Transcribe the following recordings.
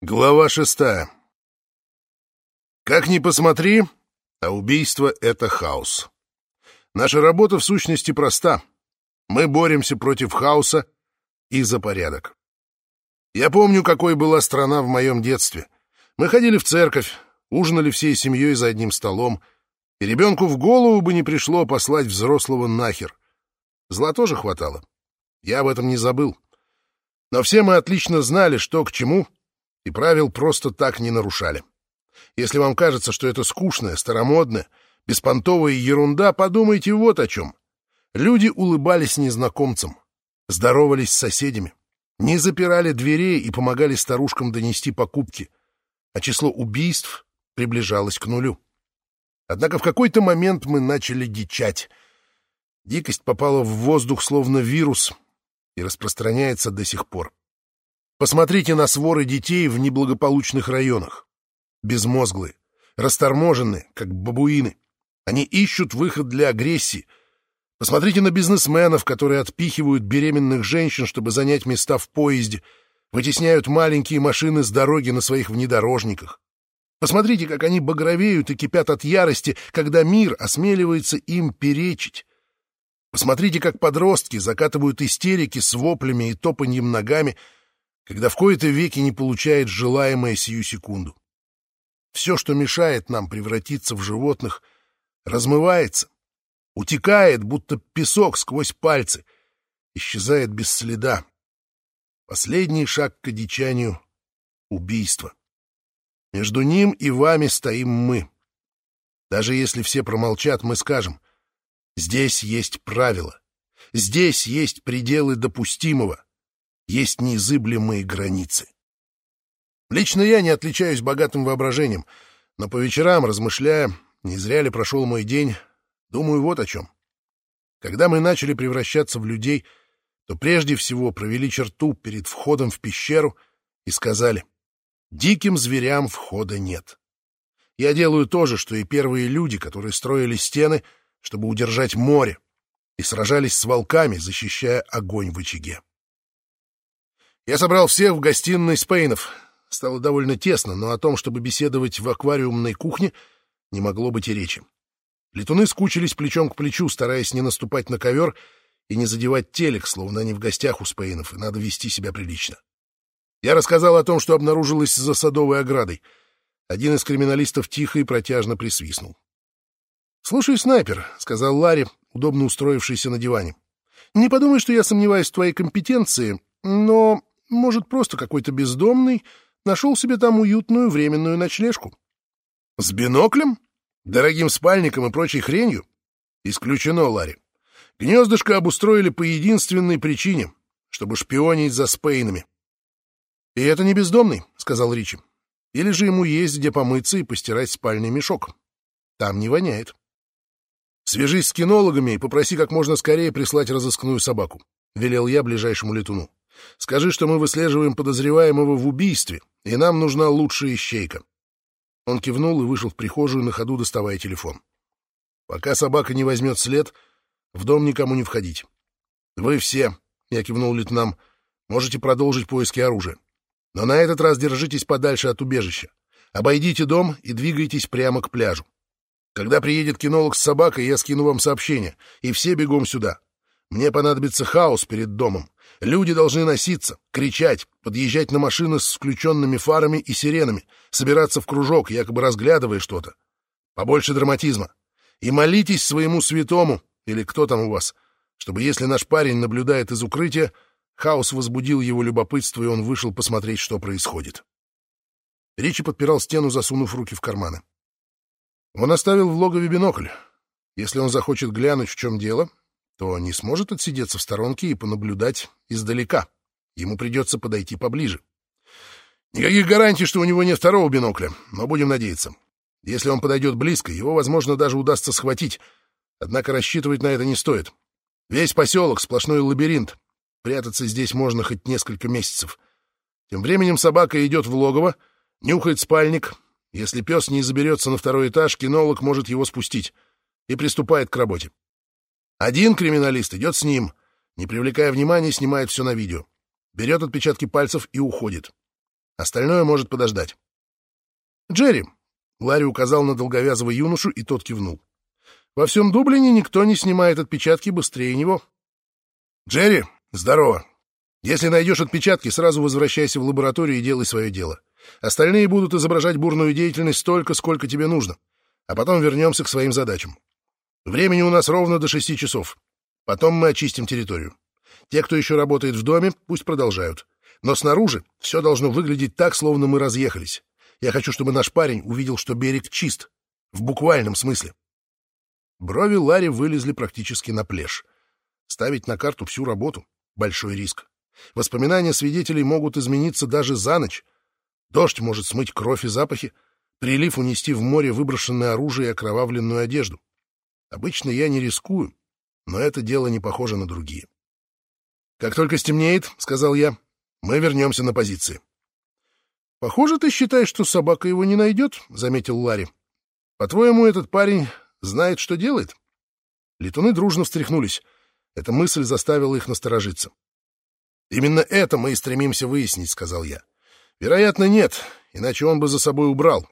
Глава шестая. Как ни посмотри, а убийство — это хаос. Наша работа в сущности проста. Мы боремся против хаоса и за порядок. Я помню, какой была страна в моем детстве. Мы ходили в церковь, ужинали всей семьей за одним столом, и ребенку в голову бы не пришло послать взрослого нахер. Зла тоже хватало. Я об этом не забыл. Но все мы отлично знали, что к чему — и правил просто так не нарушали. Если вам кажется, что это скучная, старомодная, беспонтовая ерунда, подумайте вот о чем. Люди улыбались незнакомцам, здоровались с соседями, не запирали дверей и помогали старушкам донести покупки, а число убийств приближалось к нулю. Однако в какой-то момент мы начали дичать. Дикость попала в воздух словно вирус и распространяется до сих пор. Посмотрите на своры детей в неблагополучных районах. Безмозглые, расторможенные, как бабуины. Они ищут выход для агрессии. Посмотрите на бизнесменов, которые отпихивают беременных женщин, чтобы занять места в поезде, вытесняют маленькие машины с дороги на своих внедорожниках. Посмотрите, как они багровеют и кипят от ярости, когда мир осмеливается им перечить. Посмотрите, как подростки закатывают истерики с воплями и топаньем ногами — когда в кои-то веки не получает желаемое сию секунду. Все, что мешает нам превратиться в животных, размывается, утекает, будто песок сквозь пальцы, исчезает без следа. Последний шаг к одичанию — убийство. Между ним и вами стоим мы. Даже если все промолчат, мы скажем, здесь есть правила, здесь есть пределы допустимого есть неизыблемые границы. Лично я не отличаюсь богатым воображением, но по вечерам, размышляя, не зря ли прошел мой день, думаю вот о чем. Когда мы начали превращаться в людей, то прежде всего провели черту перед входом в пещеру и сказали «Диким зверям входа нет». Я делаю то же, что и первые люди, которые строили стены, чтобы удержать море, и сражались с волками, защищая огонь в очаге. Я собрал всех в гостиной Спейнов. Стало довольно тесно, но о том, чтобы беседовать в аквариумной кухне, не могло быть и речи. Летуны скучились плечом к плечу, стараясь не наступать на ковер и не задевать телек, словно они в гостях у Спейнов, и надо вести себя прилично. Я рассказал о том, что обнаружилось за садовой оградой. Один из криминалистов тихо и протяжно присвистнул. «Слушай, снайпер», — сказал Ларри, удобно устроившийся на диване. «Не подумай, что я сомневаюсь в твоей компетенции, но может, просто какой-то бездомный нашел себе там уютную временную ночлежку. С биноклем? Дорогим спальником и прочей хренью? Исключено, Ларри. Гнездышко обустроили по единственной причине, чтобы шпионить за спейнами. «И это не бездомный», — сказал Ричи. «Или же ему есть где помыться и постирать спальный мешок. Там не воняет». «Свяжись с кинологами и попроси как можно скорее прислать разыскную собаку», — велел я ближайшему летуну. Скажи, что мы выслеживаем подозреваемого в убийстве, и нам нужна лучшая ищейка. Он кивнул и вышел в прихожую, на ходу доставая телефон. Пока собака не возьмет след, в дом никому не входить. Вы все, я кивнул лейтенам, можете продолжить поиски оружия. Но на этот раз держитесь подальше от убежища. Обойдите дом и двигайтесь прямо к пляжу. Когда приедет кинолог с собакой, я скину вам сообщение, и все бегом сюда. Мне понадобится хаос перед домом. Люди должны носиться, кричать, подъезжать на машины с включенными фарами и сиренами, собираться в кружок, якобы разглядывая что-то. Побольше драматизма. И молитесь своему святому, или кто там у вас, чтобы если наш парень наблюдает из укрытия, хаос возбудил его любопытство, и он вышел посмотреть, что происходит. Ричи подпирал стену, засунув руки в карманы. Он оставил в логове бинокль. Если он захочет глянуть, в чем дело, то не сможет отсидеться в сторонке и понаблюдать издалека. Ему придется подойти поближе. Никаких гарантий, что у него нет второго бинокля, но будем надеяться. Если он подойдет близко, его, возможно, даже удастся схватить. Однако рассчитывать на это не стоит. Весь поселок — сплошной лабиринт. Прятаться здесь можно хоть несколько месяцев. Тем временем собака идет в логово, нюхает спальник. Если пес не заберется на второй этаж, кинолог может его спустить и приступает к работе. Один криминалист идет с ним, не привлекая внимания, снимает все на видео. Берет отпечатки пальцев и уходит. Остальное может подождать. «Джерри!» — Ларри указал на долговязого юношу, и тот кивнул. «Во всем Дублине никто не снимает отпечатки быстрее него». «Джерри, здорово! Если найдешь отпечатки, сразу возвращайся в лабораторию и делай свое дело. Остальные будут изображать бурную деятельность столько, сколько тебе нужно, а потом вернемся к своим задачам. Времени у нас ровно до шести часов. Потом мы очистим территорию. Те, кто еще работает в доме, пусть продолжают. Но снаружи все должно выглядеть так, словно мы разъехались. Я хочу, чтобы наш парень увидел, что берег чист. В буквальном смысле. Брови Ларри вылезли практически на плешь. Ставить на карту всю работу — большой риск. Воспоминания свидетелей могут измениться даже за ночь. Дождь может смыть кровь и запахи, прилив унести в море выброшенное оружие и окровавленную одежду. Обычно я не рискую, но это дело не похоже на другие. «Как только стемнеет, — сказал я, — мы вернемся на позиции». «Похоже, ты считаешь, что собака его не найдет», — заметил Ларри. «По-твоему, этот парень знает, что делает?» Летуны дружно встряхнулись. Эта мысль заставила их насторожиться. «Именно это мы и стремимся выяснить», — сказал я. «Вероятно, нет, иначе он бы за собой убрал.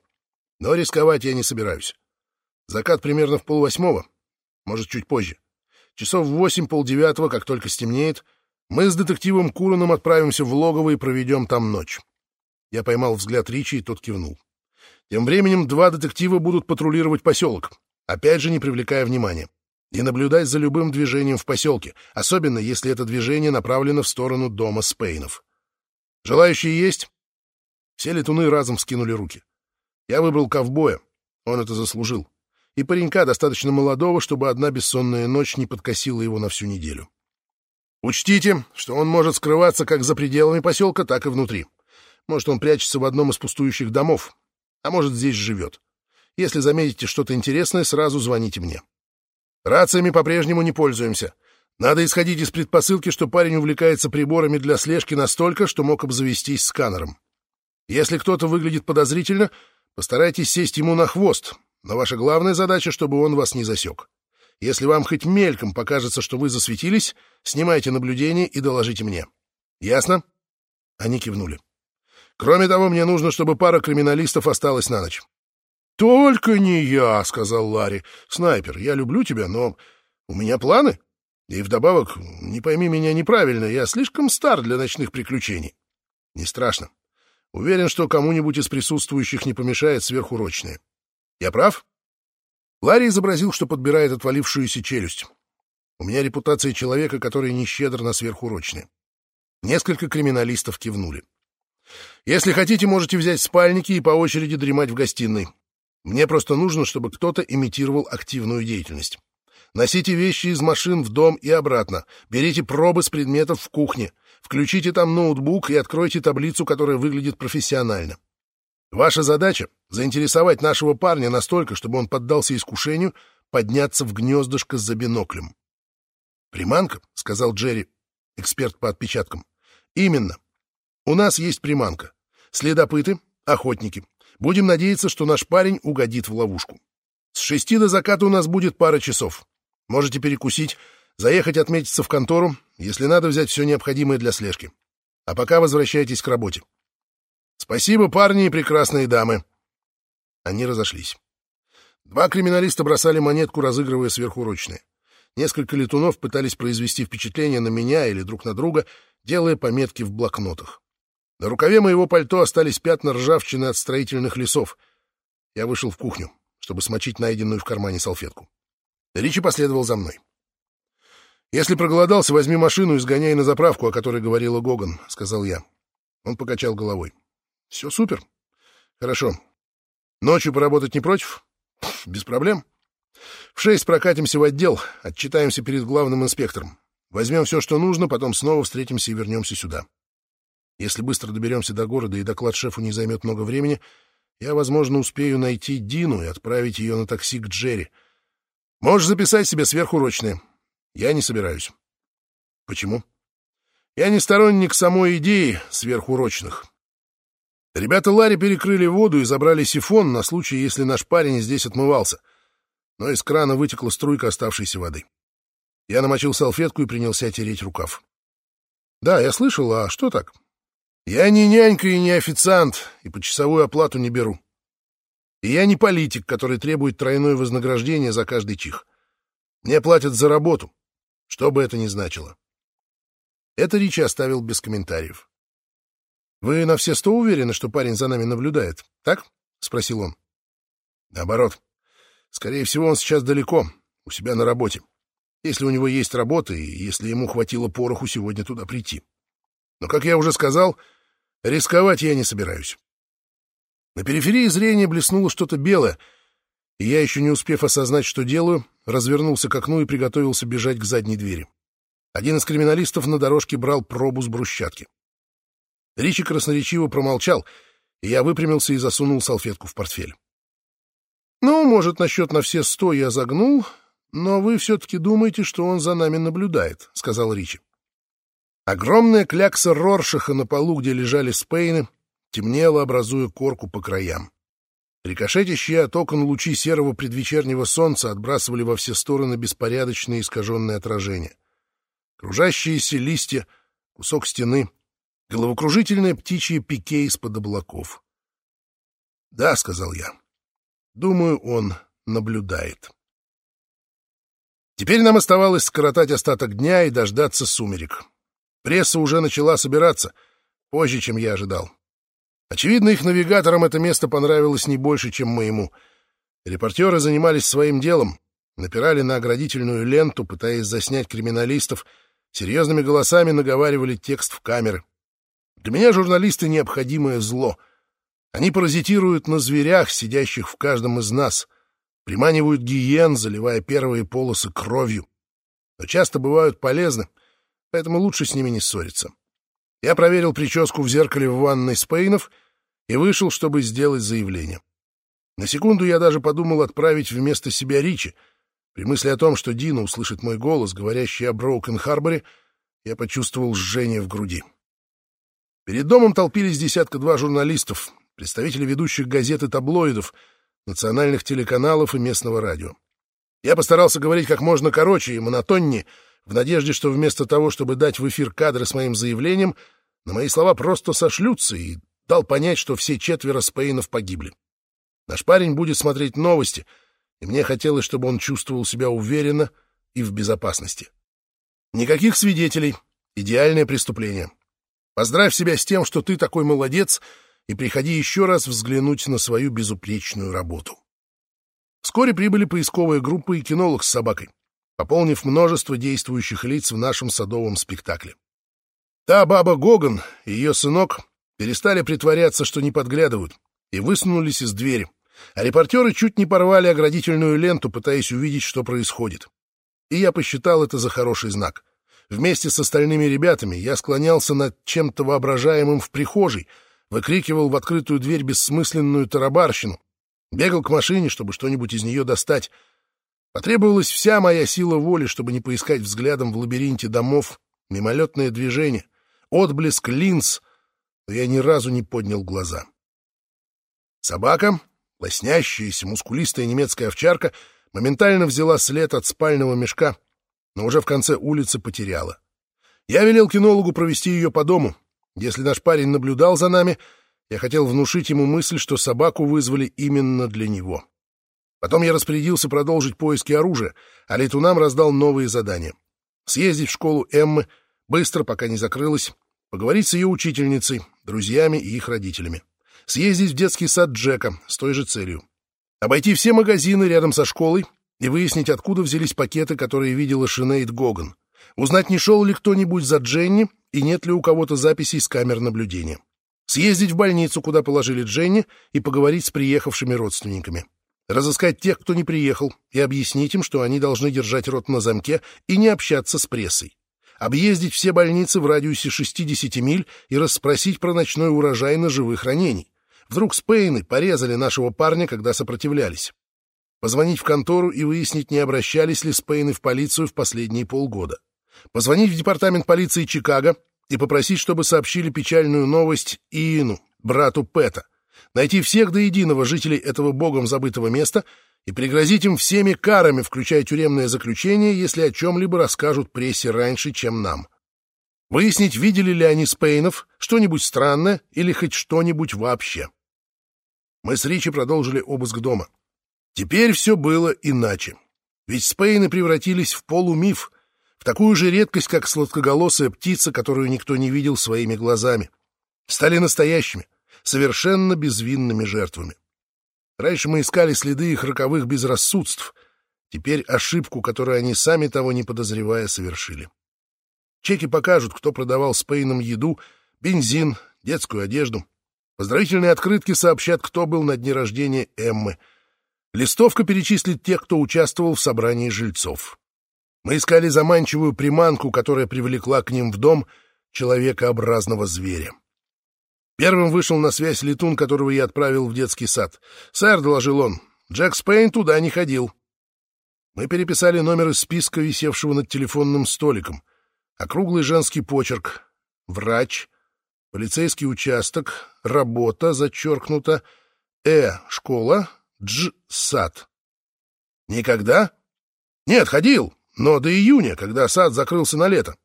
Но рисковать я не собираюсь. Закат примерно в полвосьмого, может, чуть позже. Часов в восемь, полдевятого, как только стемнеет, мы с детективом Куроном отправимся в логово и проведем там ночь». Я поймал взгляд Ричи, и тот кивнул. Тем временем два детектива будут патрулировать поселок, опять же не привлекая внимания и наблюдать за любым движением в поселке, особенно если это движение направлено в сторону дома Спейнов. Желающие есть? Все летуны разом вскинули руки. Я выбрал ковбоя, он это заслужил, и паренька достаточно молодого, чтобы одна бессонная ночь не подкосила его на всю неделю. Учтите, что он может скрываться как за пределами поселка, так и внутри. Может, он прячется в одном из пустующих домов, а может, здесь живет. Если заметите что-то интересное, сразу звоните мне. Рациями по-прежнему не пользуемся. Надо исходить из предпосылки, что парень увлекается приборами для слежки настолько, что мог обзавестись сканером. Если кто-то выглядит подозрительно, постарайтесь сесть ему на хвост, но ваша главная задача, чтобы он вас не засек. Если вам хоть мельком покажется, что вы засветились, снимайте наблюдение и доложите мне. Ясно? Они кивнули. Кроме того, мне нужно, чтобы пара криминалистов осталась на ночь. «Только не я», — сказал Ларри. «Снайпер, я люблю тебя, но у меня планы. И вдобавок, не пойми меня неправильно, я слишком стар для ночных приключений». «Не страшно. Уверен, что кому-нибудь из присутствующих не помешает сверхурочные. Я прав?» Ларри изобразил, что подбирает отвалившуюся челюсть. «У меня репутация человека, который не щедр на сверхурочные». Несколько криминалистов кивнули. «Если хотите, можете взять спальники и по очереди дремать в гостиной. Мне просто нужно, чтобы кто-то имитировал активную деятельность. Носите вещи из машин в дом и обратно. Берите пробы с предметов в кухне. Включите там ноутбук и откройте таблицу, которая выглядит профессионально. Ваша задача — заинтересовать нашего парня настолько, чтобы он поддался искушению подняться в гнездышко за биноклем. «Приманка?» — сказал Джерри, эксперт по отпечаткам. «Именно. У нас есть приманка. Следопыты, охотники, Будем надеяться, что наш парень угодит в ловушку. С шести до заката у нас будет пара часов. Можете перекусить, заехать отметиться в контору, если надо взять все необходимое для слежки. А пока возвращайтесь к работе. Спасибо, парни и прекрасные дамы. Они разошлись. Два криминалиста бросали монетку, разыгрывая сверхурочные. Несколько летунов пытались произвести впечатление на меня или друг на друга, делая пометки в блокнотах. На рукаве моего пальто остались пятна ржавчины от строительных лесов. Я вышел в кухню, чтобы смочить найденную в кармане салфетку. Ричи последовал за мной. «Если проголодался, возьми машину и сгоняй на заправку, о которой говорила Гоган», — сказал я. Он покачал головой. «Все супер. Хорошо. Ночью поработать не против? Без проблем. В шесть прокатимся в отдел, отчитаемся перед главным инспектором. Возьмем все, что нужно, потом снова встретимся и вернемся сюда. Если быстро доберемся до города и доклад шефу не займет много времени, я, возможно, успею найти Дину и отправить ее на такси к Джерри. Можешь записать себе сверхурочные. Я не собираюсь. Почему? Я не сторонник самой идеи сверхурочных. Ребята Ларри перекрыли воду и забрали сифон на случай, если наш парень здесь отмывался. Но из крана вытекла струйка оставшейся воды. Я намочил салфетку и принялся тереть рукав. Да, я слышал, а что так? Я не нянька и не официант, и по часовую оплату не беру. И я не политик, который требует тройное вознаграждение за каждый чих. Мне платят за работу, что бы это ни значило. Это Ричи оставил без комментариев. «Вы на все сто уверены, что парень за нами наблюдает, так?» — спросил он. «Наоборот. Скорее всего, он сейчас далеко, у себя на работе. Если у него есть работа, и если ему хватило пороху сегодня туда прийти. Но, как я уже сказал, рисковать я не собираюсь. На периферии зрения блеснуло что-то белое, и я, еще не успев осознать, что делаю, развернулся к окну и приготовился бежать к задней двери. Один из криминалистов на дорожке брал пробу с брусчатки. Ричи красноречиво промолчал, и я выпрямился и засунул салфетку в портфель. Ну, может, насчет на все сто я загнул, но вы все-таки думаете, что он за нами наблюдает, — сказал Ричи. Огромная клякса Роршаха на полу, где лежали спейны, темнело, образуя корку по краям. Рикошетящие от окон лучи серого предвечернего солнца отбрасывали во все стороны беспорядочные искаженные отражения. Кружащиеся листья, кусок стены, головокружительное птичье пике из-под облаков. «Да», — сказал я, — «думаю, он наблюдает». Теперь нам оставалось скоротать остаток дня и дождаться сумерек. Пресса уже начала собираться, позже, чем я ожидал. Очевидно, их навигаторам это место понравилось не больше, чем моему. Репортеры занимались своим делом, напирали на оградительную ленту, пытаясь заснять криминалистов, серьезными голосами наговаривали текст в камеры. Для меня журналисты — необходимое зло. Они паразитируют на зверях, сидящих в каждом из нас, приманивают гиен, заливая первые полосы кровью. Но часто бывают полезны, поэтому лучше с ними не ссориться. Я проверил прическу в зеркале в ванной Спейнов и вышел, чтобы сделать заявление. На секунду я даже подумал отправить вместо себя Ричи. При мысли о том, что Дина услышит мой голос, говорящий о Броукен-Харборе, я почувствовал жжение в груди. Перед домом толпились десятка-два журналистов, представители ведущих газет и таблоидов, национальных телеканалов и местного радио. Я постарался говорить как можно короче и монотоннее, в надежде, что вместо того, чтобы дать в эфир кадры с моим заявлением, на мои слова просто сошлются и дал понять, что все четверо Спейнов погибли. Наш парень будет смотреть новости, и мне хотелось, чтобы он чувствовал себя уверенно и в безопасности. Никаких свидетелей. Идеальное преступление. Поздравь себя с тем, что ты такой молодец, и приходи еще раз взглянуть на свою безупречную работу. Вскоре прибыли поисковая группа и кинолог с собакой пополнив множество действующих лиц в нашем садовом спектакле. Та баба Гоган и ее сынок перестали притворяться, что не подглядывают, и высунулись из двери, а репортеры чуть не порвали оградительную ленту, пытаясь увидеть, что происходит. И я посчитал это за хороший знак. Вместе с остальными ребятами я склонялся над чем-то воображаемым в прихожей, выкрикивал в открытую дверь бессмысленную тарабарщину, бегал к машине, чтобы что-нибудь из нее достать, Потребовалась вся моя сила воли, чтобы не поискать взглядом в лабиринте домов мимолетное движение, отблеск линз, но я ни разу не поднял глаза. Собака, лоснящаяся, мускулистая немецкая овчарка, моментально взяла след от спального мешка, но уже в конце улицы потеряла. Я велел кинологу провести ее по дому. Если наш парень наблюдал за нами, я хотел внушить ему мысль, что собаку вызвали именно для него. Потом я распорядился продолжить поиски оружия, а летунам раздал новые задания. Съездить в школу Эммы, быстро, пока не закрылась, поговорить с ее учительницей, друзьями и их родителями. Съездить в детский сад Джека с той же целью. Обойти все магазины рядом со школой и выяснить, откуда взялись пакеты, которые видела Шинейд Гоган. Узнать, не шел ли кто-нибудь за Дженни и нет ли у кого-то записей с камер наблюдения. Съездить в больницу, куда положили Дженни, и поговорить с приехавшими родственниками разыскать тех, кто не приехал, и объяснить им, что они должны держать рот на замке и не общаться с прессой. Объездить все больницы в радиусе 60 миль и расспросить про ночной урожай ножевых ранений. Вдруг Спейны порезали нашего парня, когда сопротивлялись. Позвонить в контору и выяснить, не обращались ли Спейны в полицию в последние полгода. Позвонить в департамент полиции Чикаго и попросить, чтобы сообщили печальную новость Иину, брату Пэта, найти всех до единого жителей этого богом забытого места и пригрозить им всеми карами, включая тюремное заключение, если о чем-либо расскажут прессе раньше, чем нам. Выяснить, видели ли они Спейнов, что-нибудь странное или хоть что-нибудь вообще. Мы с Ричи продолжили обыск дома. Теперь все было иначе. Ведь Спейны превратились в полумиф, в такую же редкость, как сладкоголосая птица, которую никто не видел своими глазами. Стали настоящими, совершенно безвинными жертвами. Раньше мы искали следы их роковых безрассудств, теперь ошибку, которую они сами того не подозревая совершили. Чеки покажут, кто продавал Спейнам еду, бензин, детскую одежду. Поздравительные открытки сообщат, кто был на дне рождения Эммы. Листовка перечислит тех, кто участвовал в собрании жильцов. Мы искали заманчивую приманку, которая привлекла к ним в дом человекообразного зверя. Первым вышел на связь летун, которого я отправил в детский сад. «Сэр», — доложил он, — «Джек Спейн туда не ходил». Мы переписали номер из списка, висевшего над телефонным столиком. Округлый женский почерк. Врач. Полицейский участок. Работа, зачеркнуто. Э. Школа. Дж. Сад. Никогда? Нет, ходил, но до июня, когда сад закрылся на лето.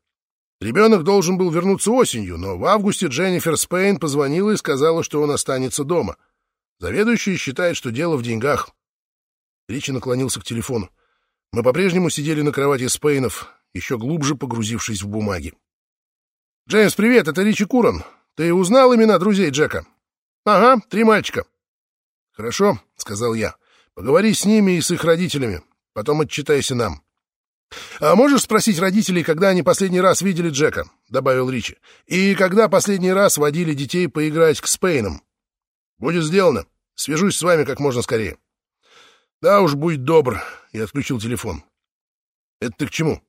Ребенок должен был вернуться осенью, но в августе Дженнифер Спейн позвонила и сказала, что он останется дома. Заведующий считает, что дело в деньгах. Ричи наклонился к телефону. Мы по-прежнему сидели на кровати Спейнов, еще глубже погрузившись в бумаги. «Джеймс, привет, это Ричи Куран. Ты узнал имена друзей Джека?» «Ага, три мальчика». «Хорошо», — сказал я. «Поговори с ними и с их родителями. Потом отчитайся нам». «А можешь спросить родителей, когда они последний раз видели Джека?» — добавил Ричи. «И когда последний раз водили детей поиграть к Спейнам?» «Будет сделано. Свяжусь с вами как можно скорее». «Да уж, будь добр», — я отключил телефон. «Это ты к чему?»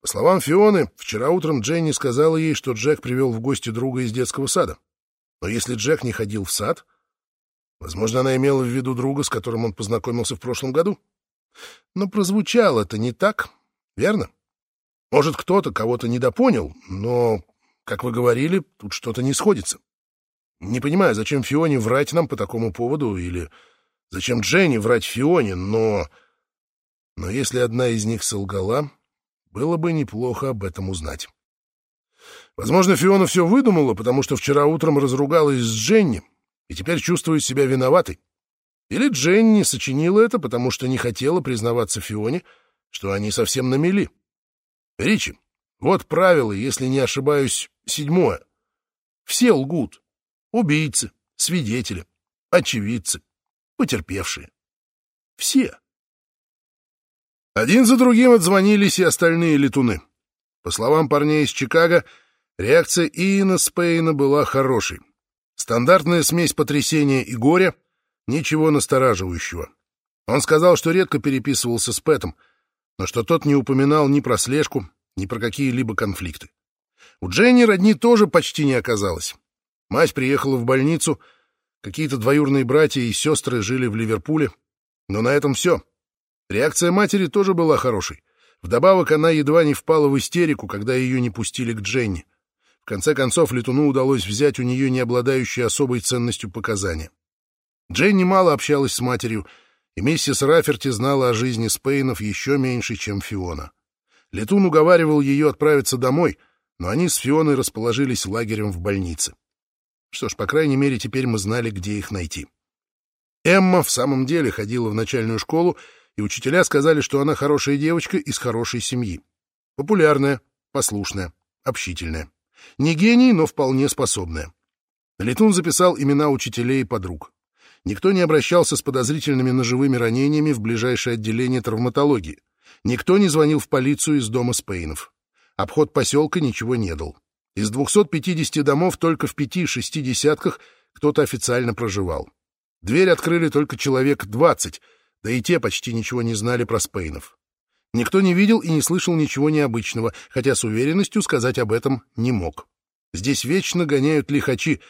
По словам Фионы, вчера утром Дженни сказала ей, что Джек привел в гости друга из детского сада. Но если Джек не ходил в сад, возможно, она имела в виду друга, с которым он познакомился в прошлом году. Но прозвучало это не так, верно? Может, кто-то кого-то недопонял, но, как вы говорили, тут что-то не сходится. Не понимаю, зачем Фионе врать нам по такому поводу, или зачем Дженни врать Фионе, но... Но если одна из них солгала, было бы неплохо об этом узнать. Возможно, Фиона все выдумала, потому что вчера утром разругалась с Дженни и теперь чувствует себя виноватой. Или Дженни сочинила это, потому что не хотела признаваться Фионе, что они совсем на мели. Ричи, вот правило, если не ошибаюсь, седьмое. Все лгут. Убийцы, свидетели, очевидцы, потерпевшие. Все. Один за другим отзвонились и остальные летуны. По словам парней из Чикаго, реакция Иена Спейна была хорошей. Стандартная смесь потрясения и горя — Ничего настораживающего. Он сказал, что редко переписывался с Пэтом, но что тот не упоминал ни про слежку, ни про какие-либо конфликты. У Дженни родни тоже почти не оказалось. Мать приехала в больницу, какие-то двоюрные братья и сестры жили в Ливерпуле, но на этом все. Реакция матери тоже была хорошей. Вдобавок она едва не впала в истерику, когда ее не пустили к Дженни. Конце концов, Летуну удалось взять у нее не обладающие особой ценностью показания. Дженни мало общалась с матерью, и миссис Раферти знала о жизни Спейнов еще меньше, чем Фиона. Летун уговаривал ее отправиться домой, но они с Фионой расположились лагерем в больнице. Что ж, по крайней мере, теперь мы знали, где их найти. Эмма в самом деле ходила в начальную школу, и учителя сказали, что она хорошая девочка из хорошей семьи. Популярная, послушная, общительная. Не гений, но вполне способная. Летун записал имена учителей и подруг. Никто не обращался с подозрительными ножевыми ранениями в ближайшее отделение травматологии. Никто не звонил в полицию из дома Спейнов. Обход поселка ничего не дал. Из 250 домов только в пяти-шести десятках кто-то официально проживал. Дверь открыли только человек 20, да и те почти ничего не знали про Спейнов. Никто не видел и не слышал ничего необычного, хотя с уверенностью сказать об этом не мог. Здесь вечно гоняют лихачи,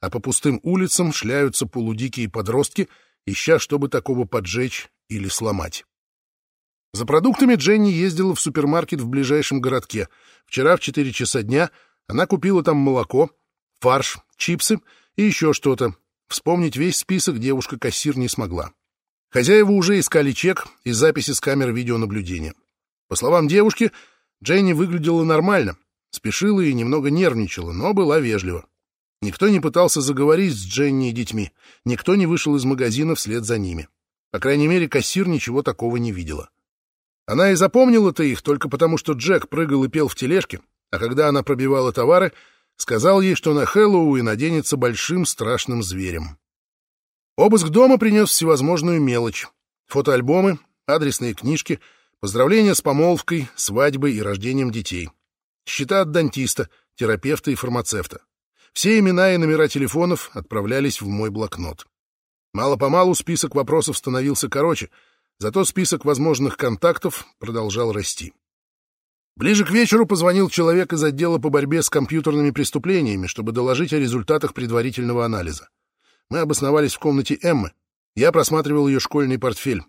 а по пустым улицам шляются полудикие подростки, ища, чтобы такого поджечь или сломать. За продуктами Дженни ездила в супермаркет в ближайшем городке. Вчера в 4 часа дня она купила там молоко, фарш, чипсы и еще что-то. Вспомнить весь список девушка-кассир не смогла. Хозяева уже искали чек и записи с камер видеонаблюдения. По словам девушки, Дженни выглядела нормально, спешила и немного нервничала, но была вежлива. Никто не пытался заговорить с Дженни и детьми, никто не вышел из магазина вслед за ними. По крайней мере, кассир ничего такого не видела. Она и запомнила-то их только потому, что Джек прыгал и пел в тележке, а когда она пробивала товары, сказал ей, что на Хэллоуин наденется большим страшным зверем. Обыск дома принес всевозможную мелочь. Фотоальбомы, адресные книжки, поздравления с помолвкой, свадьбой и рождением детей. Счета от дантиста, терапевта и фармацевта. Все имена и номера телефонов отправлялись в мой блокнот. Мало-помалу список вопросов становился короче, зато список возможных контактов продолжал расти. Ближе к вечеру позвонил человек из отдела по борьбе с компьютерными преступлениями, чтобы доложить о результатах предварительного анализа. Мы обосновались в комнате Эммы. Я просматривал ее школьный портфель.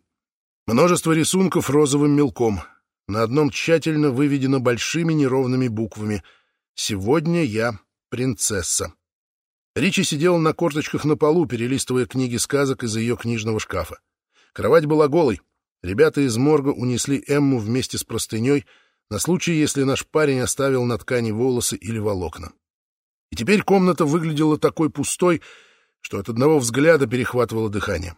Множество рисунков розовым мелком. На одном тщательно выведено большими неровными буквами «Сегодня я принцесса». Ричи сидел на корточках на полу, перелистывая книги сказок из ее книжного шкафа. Кровать была голой. Ребята из морга унесли Эмму вместе с простыней на случай, если наш парень оставил на ткани волосы или волокна. И теперь комната выглядела такой пустой, что от одного взгляда перехватывало дыхание.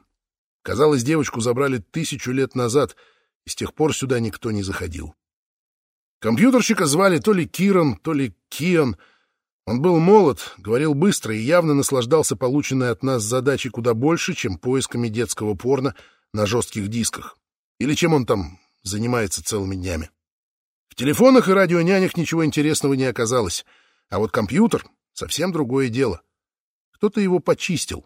Казалось, девочку забрали тысячу лет назад, и с тех пор сюда никто не заходил. Компьютерщика звали то ли Киран, то ли Киан — он был молод, говорил быстро и явно наслаждался полученной от нас задачей куда больше, чем поисками детского порно на жестких дисках. Или чем он там занимается целыми днями. В телефонах и радионянях ничего интересного не оказалось, а вот компьютер — совсем другое дело. Кто-то его почистил.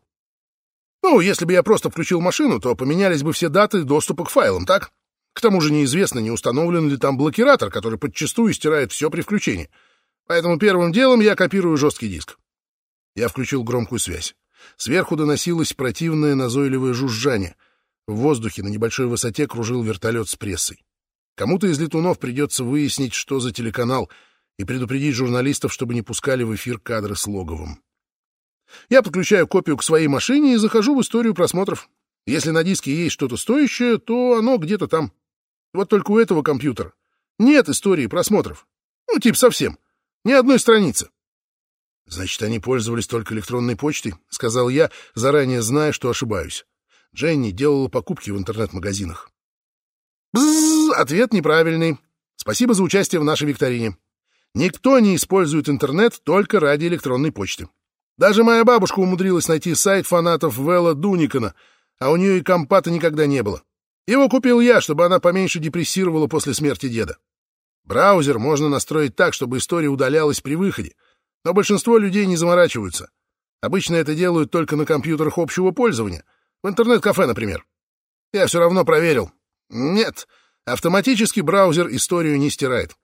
Ну, если бы я просто включил машину, то поменялись бы все даты доступа к файлам, так? К тому же неизвестно, не установлен ли там блокиратор, который подчастую стирает все при включении — Поэтому первым делом я копирую жесткий диск. Я включил громкую связь. Сверху доносилось противное назойливое жужжание. В воздухе на небольшой высоте кружил вертолет с прессой. Кому-то из летунов придется выяснить, что за телеканал, и предупредить журналистов, чтобы не пускали в эфир кадры с логовым. Я подключаю копию к своей машине и захожу в историю просмотров. Если на диске есть что-то стоящее, то оно где-то там. Вот только у этого компьютера нет истории просмотров. Ну, типа совсем. Ни одной страницы. Значит, они пользовались только электронной почтой, сказал я, заранее зная, что ошибаюсь. Дженни делала покупки в интернет-магазинах. Бззз, ответ неправильный. Спасибо за участие в нашей викторине. Никто не использует интернет только ради электронной почты. Даже моя бабушка умудрилась найти сайт фанатов Вэлла Дуникона, а у нее и компата никогда не было. Его купил я, чтобы она поменьше депрессировала после смерти деда. Браузер можно настроить так, чтобы история удалялась при выходе, но большинство людей не заморачиваются. Обычно это делают только на компьютерах общего пользования, в интернет-кафе, например. Я все равно проверил. Нет, автоматически браузер историю не стирает.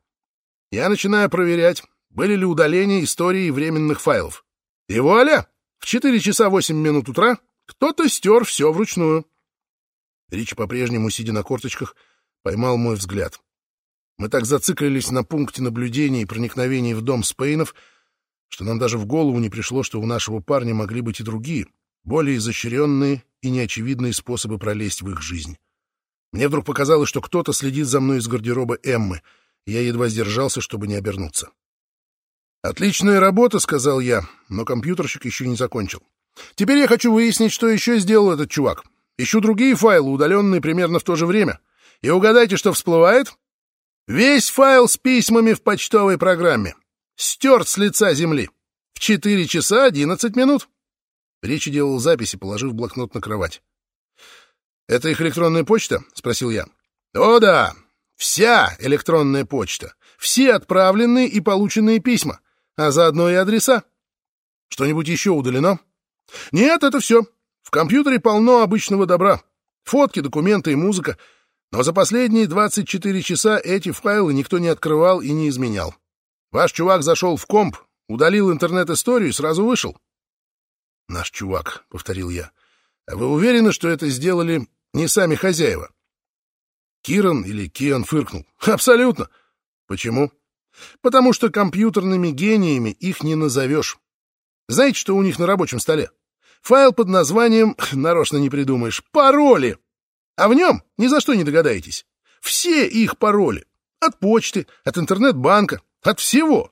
Я начинаю проверять, были ли удаления истории временных файлов. И вуаля! В 4 часа 8 минут утра кто-то стер все вручную. Ричи, по-прежнему сидя на корточках, поймал мой взгляд. Мы так зациклились на пункте наблюдения и проникновения в дом Спейнов, что нам даже в голову не пришло, что у нашего парня могли быть и другие, более изощренные и неочевидные способы пролезть в их жизнь. Мне вдруг показалось, что кто-то следит за мной из гардероба Эммы, и я едва сдержался, чтобы не обернуться. «Отличная работа», — сказал я, но компьютерщик еще не закончил. «Теперь я хочу выяснить, что еще сделал этот чувак. Ищу другие файлы, удаленные примерно в то же время. И угадайте, что всплывает?» Весь файл с письмами в почтовой программе. Стерт с лица земли. В 4 часа 11 минут. Ричи делал записи, положив блокнот на кровать. «Это их электронная почта?» — спросил я. «О да, вся электронная почта. Все отправленные и полученные письма, а заодно и адреса. Что-нибудь еще удалено?» «Нет, это все. В компьютере полно обычного добра. Фотки, документы и музыка — но за последние 24 часа эти файлы никто не открывал и не изменял. Ваш чувак зашел в комп, удалил интернет-историю и сразу вышел. «Наш чувак», — повторил я. «А вы уверены, что это сделали не сами хозяева?» Киран или Киан фыркнул. «Абсолютно». «Почему?» «Потому что компьютерными гениями их не назовешь. Знаете, что у них на рабочем столе? Файл под названием, нарочно не придумаешь, пароли. А в нем ни за что не догадаетесь. Все их пароли. От почты, от интернет-банка, от всего.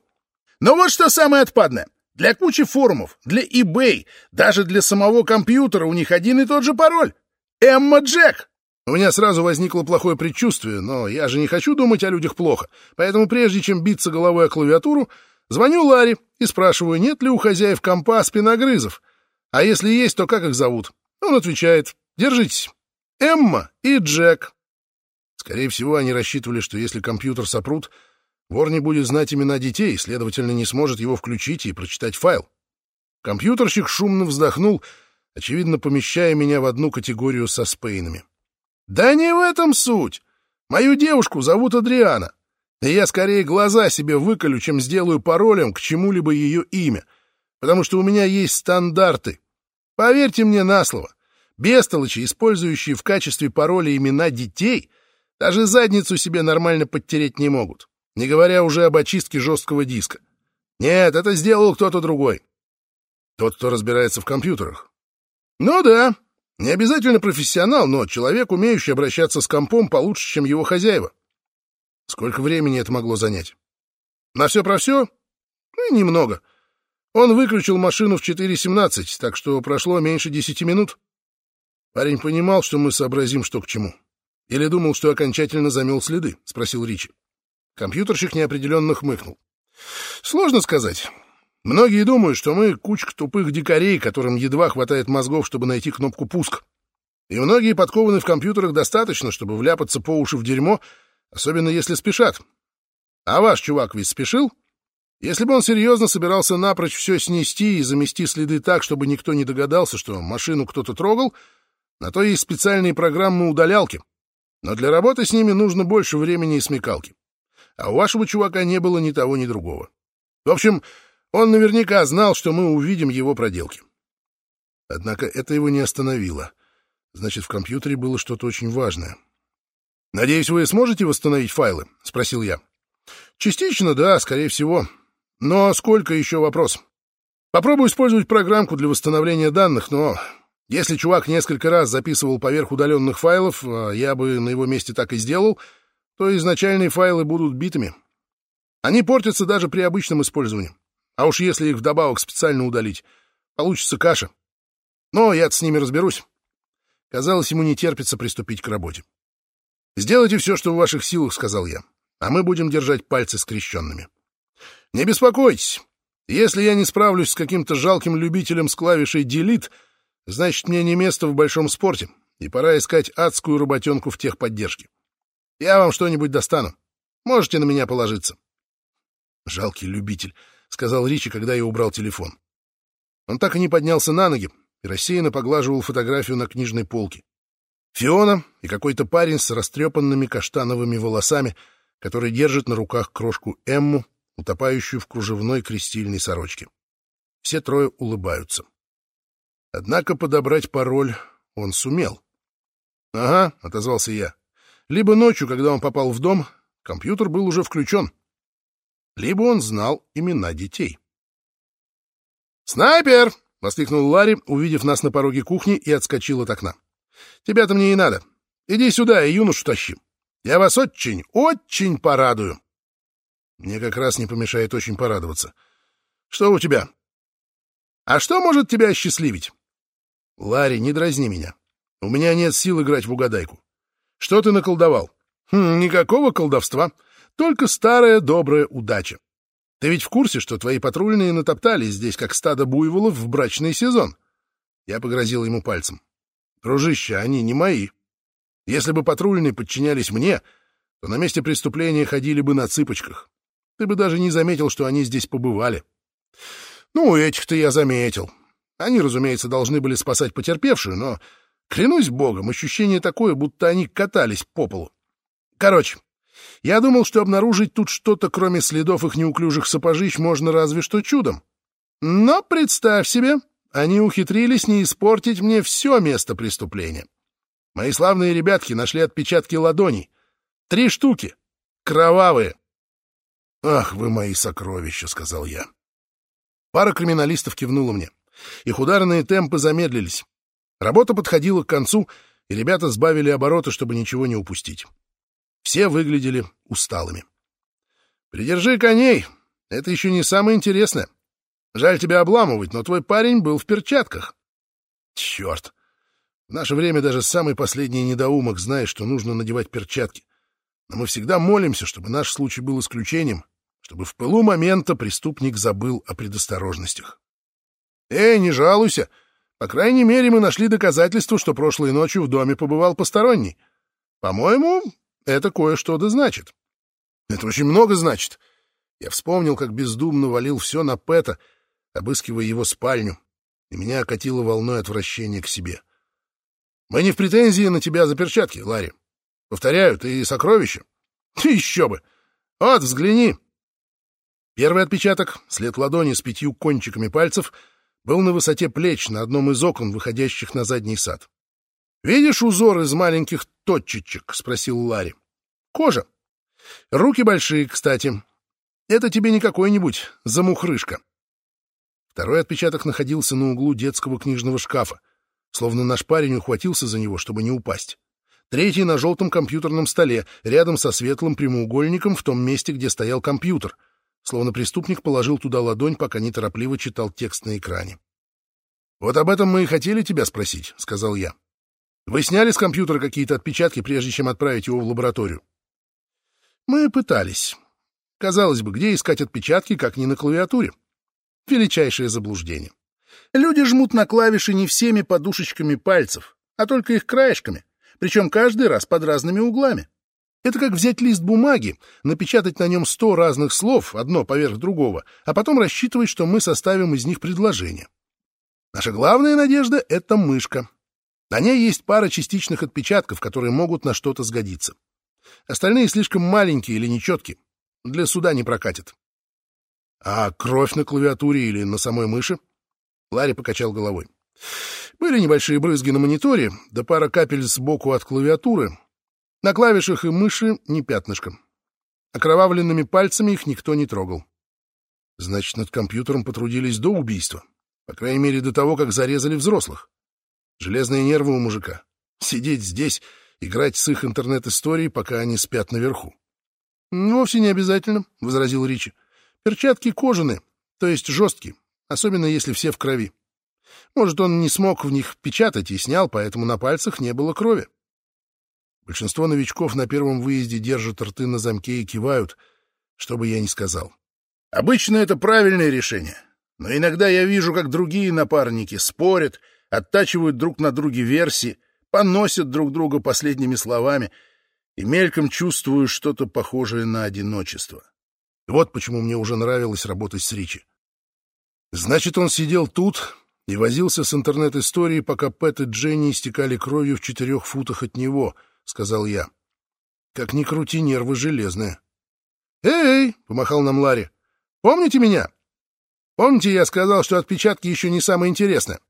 Но вот что самое отпадное. Для кучи форумов, для eBay, даже для самого компьютера у них один и тот же пароль. Эмма Джек. У меня сразу возникло плохое предчувствие, но я же не хочу думать о людях плохо. Поэтому прежде чем биться головой о клавиатуру, звоню Ларе и спрашиваю, нет ли у хозяев компа спиногрызов. А если есть, то как их зовут? Он отвечает, держитесь, Эмма и Джек. Скорее всего, они рассчитывали, что если компьютер сопрут, вор не будет знать имена детей, следовательно, не сможет его включить и прочитать файл. Компьютерщик шумно вздохнул, очевидно, помещая меня в одну категорию со спейнами. Да не в этом суть. Мою девушку зовут Адриана. И я скорее глаза себе выколю, чем сделаю паролем к чему-либо ее имя, потому что у меня есть стандарты. Поверьте мне на слово, бестолочи, использующие в качестве пароля имена детей, даже задницу себе нормально подтереть не могут, не говоря уже об очистке жесткого диска. Нет, это сделал кто-то другой. Тот, кто разбирается в компьютерах. Ну да, не обязательно профессионал, но человек, умеющий обращаться с компом получше, чем его хозяева. Сколько времени это могло занять? На все про все? Ну, немного. Он выключил машину в 4.17, так что прошло меньше десяти минут. Парень понимал, что мы сообразим, что к чему. Или думал, что окончательно замел следы? — спросил Ричи. Компьютерщик неопределенно хмыкнул. Сложно сказать. Многие думают, что мы кучка тупых дикарей, которым едва хватает мозгов, чтобы найти кнопку «пуск». И многие подкованы в компьютерах достаточно, чтобы вляпаться по уши в дерьмо, особенно если спешат. А ваш чувак ведь спешил? Если бы он серьезно собирался напрочь все снести и замести следы так, чтобы никто не догадался, что машину кто-то трогал, на то есть специальные программы удалялки. Но для работы с ними нужно больше времени и смекалки. А у вашего чувака не было ни того, ни другого. В общем, он наверняка знал, что мы увидим его проделки. Однако это его не остановило. Значит, в компьютере было что-то очень важное. «Надеюсь, вы сможете восстановить файлы?» — спросил я. «Частично, да, скорее всего. Но сколько еще вопрос? Попробую использовать программку для восстановления данных, но если чувак несколько раз записывал поверх удаленных файлов, а я бы на его месте так и сделал, то изначальные файлы будут битыми. Они портятся даже при обычном использовании. А уж если их вдобавок специально удалить, получится каша. Но я с ними разберусь. Казалось, ему не терпится приступить к работе. «Сделайте все, что в ваших силах», — сказал я, — «а мы будем держать пальцы скрещенными». «Не беспокойтесь. Если я не справлюсь с каким-то жалким любителем с клавишей «Delete», значит, мне не место в большом спорте, и пора искать адскую работенку в техподдержке. Я вам что-нибудь достану. Можете на меня положиться». Жалкий любитель. — сказал Ричи, когда я убрал телефон. Он так и не поднялся на ноги и рассеянно поглаживал фотографию на книжной полке. Фиона и какой-то парень с растрепанными каштановыми волосами, который держит на руках крошку Эмму, утопающую в кружевной крестильной сорочке. Все трое улыбаются. Однако подобрать пароль он сумел. — Ага, — отозвался я. Либо ночью, когда он попал в дом, компьютер был уже включен либо он знал имена детей. «Снайпер!» — воскликнул Ларри, увидев нас на пороге кухни и отскочил от окна. «Тебя-то мне и надо. Иди сюда и юношу тащи. Я вас очень, очень порадую». Мне как раз не помешает очень порадоваться. «Что у тебя?» «А что может тебя счастливить?» «Ларри, не дразни меня. У меня нет сил играть в угадайку. Что ты наколдовал?» хм, «Никакого колдовства. Только старая добрая удача. Ты ведь в курсе, что твои патрульные натоптались здесь, как стадо буйволов в брачный сезон? Я погрозил ему пальцем. Дружище, они не мои. Если бы патрульные подчинялись мне, то на месте преступления ходили бы на цыпочках. Ты бы даже не заметил, что они здесь побывали. Ну, этих-то я заметил. Они, разумеется, должны были спасать потерпевшую, но, клянусь богом, ощущение такое, будто они катались по полу. Короче, я думал, что обнаружить тут что-то, кроме следов их неуклюжих сапожищ, можно разве что чудом. Но представь себе, они ухитрились не испортить мне все место преступления. Мои славные ребятки нашли отпечатки ладоней. Три штуки. Кровавые. «Ах, вы мои сокровища», — сказал я. Пара криминалистов кивнула мне. Их ударные темпы замедлились. Работа подходила к концу, и ребята сбавили обороты, чтобы ничего не упустить. Все выглядели усталыми. «Придержи коней Это еще не самое интересное. Жаль тебя обламывать, но твой парень был в перчатках. Черт! В наше время даже самый последний недоумок знает, что нужно надевать перчатки. Но мы всегда молимся, чтобы наш случай был исключением, чтобы в пылу момента преступник забыл о предосторожностях. Эй, не жалуйся! По крайней мере, мы нашли доказательство, что прошлой ночью в доме побывал посторонний. По-моему, это кое-что да значит. Это очень много значит. Я вспомнил, как бездумно валил все на Пэта, обыскивая его спальню, и меня окатило волной отвращения к себе. Мы не в претензии на тебя за перчатки, Ларри. Повторяю, ты сокровище. Еще бы! Вот, взгляни!» Первый отпечаток, след ладони с пятью кончиками пальцев, был на высоте плеч на одном из окон, выходящих на задний сад. «Видишь узор из маленьких точечек?» — спросил Ларри. «Кожа. Руки большие, кстати. Это тебе не какой-нибудь замухрышка». Второй отпечаток находился на углу детского книжного шкафа, словно наш парень ухватился за него, чтобы не упасть. Третий на желтом компьютерном столе, рядом со светлым прямоугольником в том месте, где стоял компьютер, словно преступник положил туда ладонь, пока неторопливо читал текст на экране. «Вот об этом мы и хотели тебя спросить», — сказал я. «Вы сняли с компьютера какие-то отпечатки, прежде чем отправить его в лабораторию?» «Мы пытались. Казалось бы, где искать отпечатки, как не на клавиатуре? Величайшее заблуждение. Люди жмут на клавиши не всеми подушечками пальцев, а только их краешками, причем каждый раз под разными углами. Это как взять лист бумаги, напечатать на нем сто разных слов, одно поверх другого, а потом рассчитывать, что мы составим из них предложение. Наша главная надежда — это мышка. На ней есть пара частичных отпечатков, которые могут на что-то сгодиться. Остальные слишком маленькие или нечеткие. Для суда не прокатит. А кровь на клавиатуре или на самой мыши? Ларри покачал головой. Были небольшие брызги на мониторе, да пара капель сбоку от клавиатуры. На клавишах и мыши не пятнышко. Окровавленными пальцами их никто не трогал. Значит, над компьютером потрудились до убийства. По крайней мере, до того, как зарезали взрослых. Железные нервы у мужика. Сидеть здесь, играть с их интернет-историей, пока они спят наверху. — Вовсе не обязательно, — возразил Ричи. — Перчатки кожаные, то есть жесткие, особенно если все в крови. Может, он не смог в них печатать и снял, поэтому на пальцах не было крови. Большинство новичков на первом выезде держат рты на замке и кивают, что бы я ни сказал. Обычно это правильное решение, но иногда я вижу, как другие напарники спорят, оттачивают друг на друге версии, поносят друг друга последними словами и мельком чувствую что-то похожее на одиночество. Вот почему мне уже нравилось работать с Ричи. Значит, он сидел тут и возился с интернет-историей, пока Пэт и Дженни истекали кровью в четырех футах от него, — сказал я. Как ни крути, нервы железные. «Эй!» — помахал нам Ларри. «Помните меня? Помните, я сказал, что отпечатки еще не самое интересное?»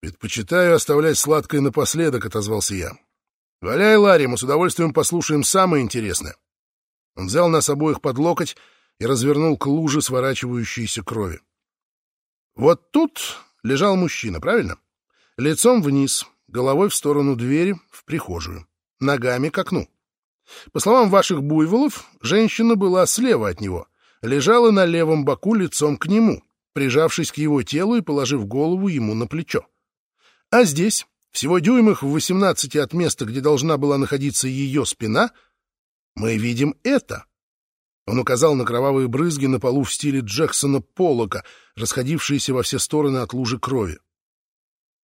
«Предпочитаю оставлять сладкое напоследок», — отозвался я. «Валяй, Ларри, мы с удовольствием послушаем самое интересное». Он взял нас обоих под локоть и развернул к луже сворачивающейся крови. Вот тут лежал мужчина, правильно? Лицом вниз, головой в сторону двери, в прихожую, ногами к окну. По словам ваших буйволов, женщина была слева от него, лежала на левом боку лицом к нему, прижавшись к его телу и положив голову ему на плечо. А здесь, всего дюймах в 18 от места, где должна была находиться ее спина, мы видим это. Он указал на кровавые брызги на полу в стиле Джексона Поллока, расходившиеся во все стороны от лужи крови.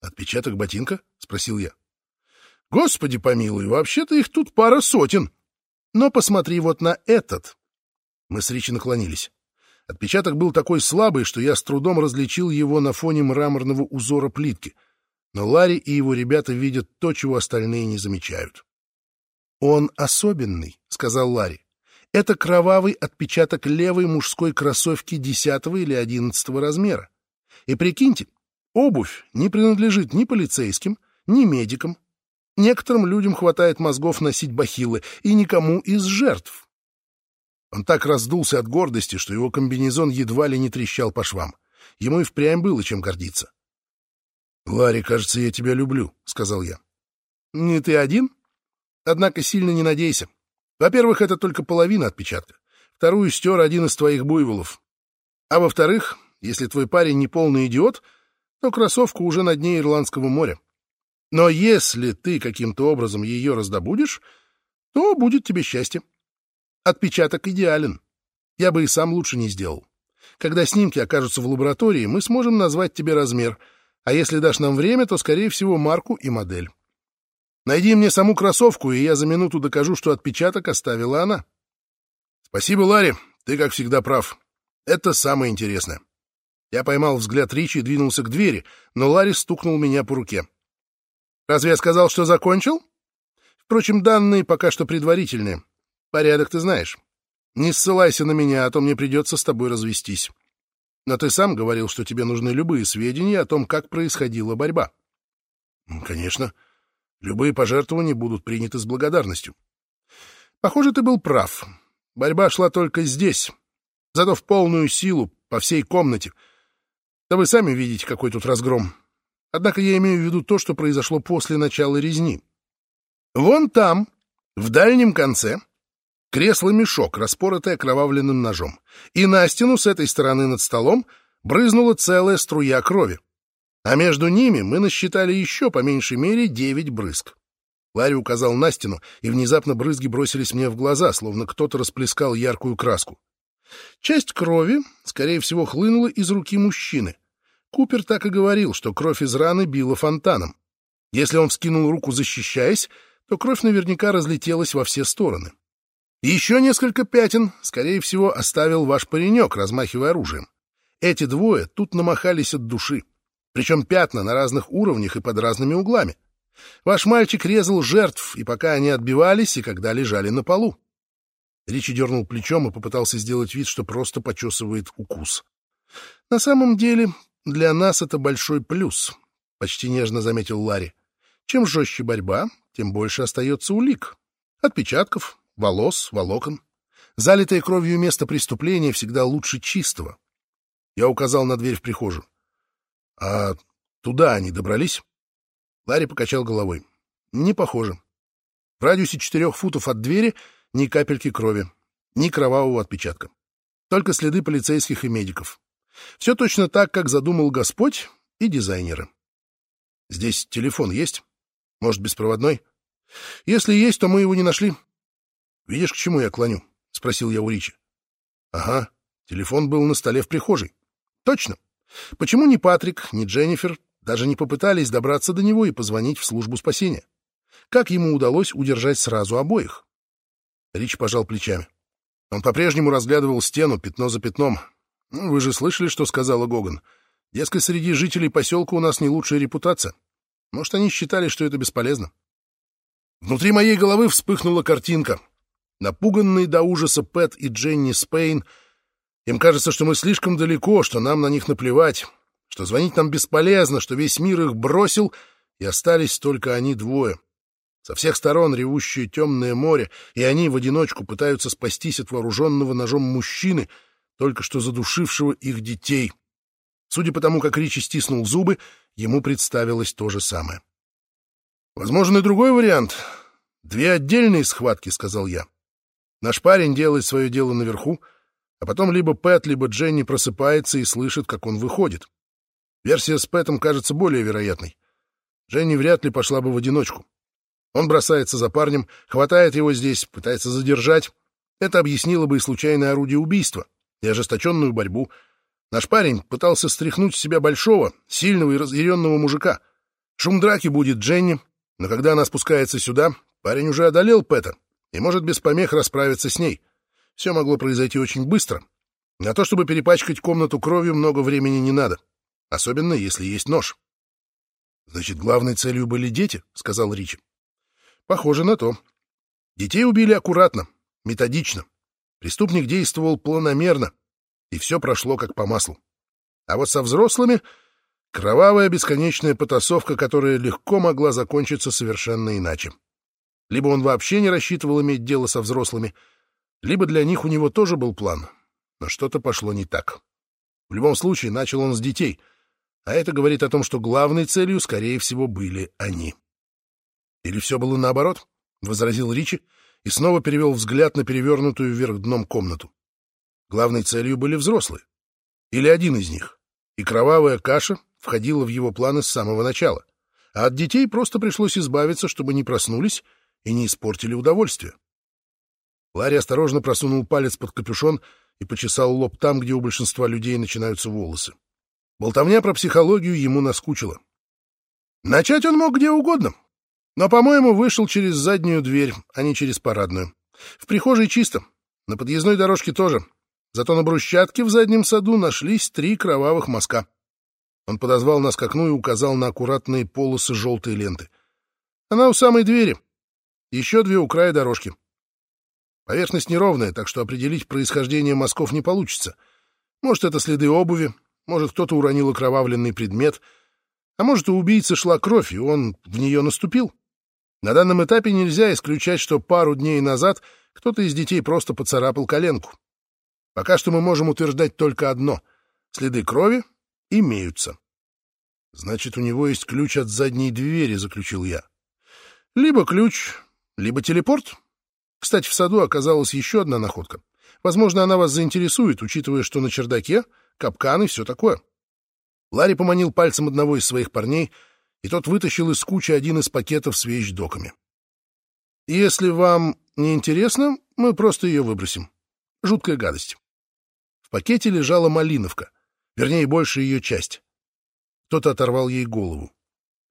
«Отпечаток ботинка?» — спросил я. «Господи помилуй, вообще-то их тут пара сотен. Но посмотри вот на этот». Мы с Ричи наклонились. Отпечаток был такой слабый, что я с трудом различил его на фоне мраморного узора плитки. Но Ларри и его ребята видят то, чего остальные не замечают. «Он особенный», — сказал Ларри. Это кровавый отпечаток левой мужской кроссовки десятого или одиннадцатого размера. И прикиньте, обувь не принадлежит ни полицейским, ни медикам. Некоторым людям хватает мозгов носить бахилы, и никому из жертв. Он так раздулся от гордости, что его комбинезон едва ли не трещал по швам. Ему и впрямь было чем гордиться. — Ларри, кажется, я тебя люблю, — сказал я. — Не ты один? Однако сильно не надейся. Во-первых, это только половина отпечатка. вторую стер один из твоих буйволов. А во-вторых, если твой парень не полный идиот, то кроссовка уже на дне Ирландского моря. Но если ты каким-то образом ее раздобудешь, то будет тебе счастье. Отпечаток идеален. Я бы и сам лучше не сделал. Когда снимки окажутся в лаборатории, мы сможем назвать тебе размер, а если дашь нам время, то, скорее всего, марку и модель. Найди мне саму кроссовку, и я за минуту докажу, что отпечаток оставила она. Спасибо, Ларри, ты, как всегда, прав. Это самое интересное. Я поймал взгляд Ричи и двинулся к двери, но Ларри стукнул меня по руке. «Разве я сказал, что закончил?» «Впрочем, данные пока что предварительные. Порядок ты знаешь. Не ссылайся на меня, а то мне придется с тобой развестись. Но ты сам говорил, что тебе нужны любые сведения о том, как происходила борьба». «Конечно. Любые пожертвования будут приняты с благодарностью». «Похоже, ты был прав. Борьба шла только здесь, зато в полную силу, по всей комнате. Да вы сами видите, какой тут разгром. Однако я имею в виду то, что произошло после начала резни. Вон там, в дальнем конце, кресло-мешок, распоротое кровавленным ножом, и на стену с этой стороны над столом брызнула целая струя крови. А между ними мы насчитали еще по меньшей мере девять брызг. Ларри указал на стену, и внезапно брызги бросились мне в глаза, словно кто-то расплескал яркую краску. Часть крови, скорее всего, хлынула из руки мужчины. Купер так и говорил, что кровь из раны била фонтаном. Если он вскинул руку, защищаясь, то кровь наверняка разлетелась во все стороны. Еще несколько пятен, скорее всего, оставил ваш паренек, размахивая оружием. Эти двое тут намахались от души. Причем пятна на разных уровнях и под разными углами. Ваш мальчик резал жертв, и пока они отбивались, и когда лежали на полу. Ричи дернул плечом и попытался сделать вид, что просто почесывает укус. «На самом деле, для нас это большой плюс», — почти нежно заметил Ларри. «Чем жестче борьба, тем больше остается улик. Отпечатков, волос, волокон. Залитое кровью место преступления всегда лучше чистого». Я указал на дверь в прихожую. «А туда они добрались?» Ларри покачал головой. «Не похоже. В радиусе четырех футов от двери — ни капельки крови, ни кровавого отпечатка. Только следы полицейских и медиков. Все точно так, как задумал Господь и дизайнеры. Здесь телефон есть? Может, беспроводной? Если есть, то мы его не нашли. Видишь, к чему я клоню? — спросил я у Ричи. Ага, телефон был на столе в прихожей. Точно. Почему ни Патрик, ни Дженнифер даже не попытались добраться до него и позвонить в службу спасения? Как ему удалось удержать сразу обоих? Рич пожал плечами. Он по-прежнему разглядывал стену пятно за пятном. «Ну, «Вы же слышали, что сказала Гоган? Дескать, среди жителей поселка у нас не лучшая репутация. Может, они считали, что это бесполезно?» Внутри моей головы вспыхнула картинка. Напуганные до ужаса Пэт и Дженни Спейн. Им кажется, что мы слишком далеко, что нам на них наплевать, что звонить нам бесполезно, что весь мир их бросил, и остались только они двое. Со всех сторон ревущее темное море, и они в одиночку пытаются спастись от вооруженного ножом мужчины, только что задушившего их детей. Судя по тому, как Ричи стиснул зубы, ему представилось то же самое. «Возможен и другой вариант. Две отдельные схватки», — сказал я. «Наш парень делает свое дело наверху, а потом либо Пэт, либо Дженни просыпается и слышит, как он выходит. Версия с Пэтом кажется более вероятной. Дженни вряд ли пошла бы в одиночку. Он бросается за парнем, хватает его здесь, пытается задержать. Это объяснило бы и случайное орудие убийства, и ожесточенную борьбу. Наш парень пытался стряхнуть с себя большого, сильного и разъяренного мужика. Шум драки будет Дженни, но когда она спускается сюда, парень уже одолел Пэта и может без помех расправиться с ней. Все могло произойти очень быстро. На то, чтобы перепачкать комнату кровью, много времени не надо. Особенно, если есть нож. «Значит, главной целью были дети?» — сказал Ричи. Похоже на то. Детей убили аккуратно, методично. Преступник действовал планомерно, и все прошло как по маслу. А вот со взрослыми — кровавая бесконечная потасовка, которая легко могла закончиться совершенно иначе. Либо он вообще не рассчитывал иметь дело со взрослыми, либо для них у него тоже был план, но что-то пошло не так. В любом случае, начал он с детей, а это говорит о том, что главной целью, скорее всего, были они. Или все было наоборот? — возразил Ричи и снова перевел взгляд на перевернутую вверх дном комнату. Главной целью были взрослые. Или один из них. И кровавая каша входила в его планы с самого начала. А от детей просто пришлось избавиться, чтобы не проснулись и не испортили удовольствие. Ларри осторожно просунул палец под капюшон и почесал лоб там, где у большинства людей начинаются волосы. Болтовня про психологию ему наскучила. Начать он мог где угодно, но, по-моему, вышел через заднюю дверь, а не через парадную. В прихожей чисто, на подъездной дорожке тоже. Зато на брусчатке в заднем саду нашлись три кровавых мазка. Он подозвал нас к окну и указал на аккуратные полосы желтой ленты. Она у самой двери. Еще две у края дорожки. Поверхность неровная, так что определить происхождение мазков не получится. Может, это следы обуви, может, кто-то уронил окровавленный предмет, а может, у убийцы шла кровь, и он в нее наступил. На данном этапе нельзя исключать, что пару дней назад кто-то из детей просто поцарапал коленку. Пока что мы можем утверждать только одно — следы крови имеются. Значит, у него есть ключ от задней двери, заключил я. Либо ключ, либо телепорт. Кстати, в саду оказалась еще одна находка. Возможно, она вас заинтересует, учитывая, что на чердаке капкан и все такое. Ларри поманил пальцем одного из своих парней, и тот вытащил из кучи один из пакетов с вещдоками. Если вам не интересно, мы просто ее выбросим. Жуткая гадость. В пакете лежала малиновка, вернее, большая ее часть. Кто-то оторвал ей голову.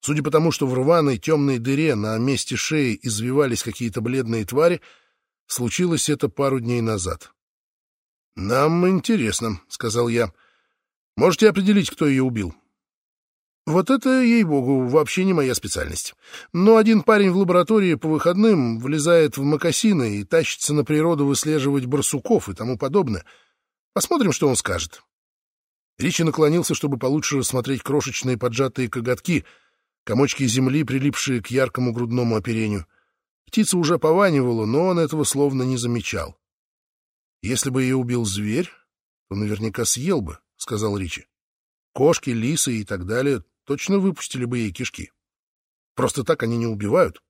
Судя по тому, что в рваной темной дыре на месте шеи извивались какие-то бледные твари, Случилось это пару дней назад. «Нам интересно», — сказал я. «Можете определить, кто ее убил?» «Вот это, ей-богу, вообще не моя специальность. Но один парень в лаборатории по выходным влезает в мокасины и тащится на природу выслеживать барсуков и тому подобное. Посмотрим, что он скажет». Ричи наклонился, чтобы получше рассмотреть крошечные поджатые коготки, комочки земли, прилипшие к яркому грудному оперению. Птица уже пованивала, но он этого словно не замечал. «Если бы ее убил зверь, то наверняка съел бы», — сказал Ричи. «Кошки, лисы и так далее точно выпустили бы ей кишки. Просто так они не убивают».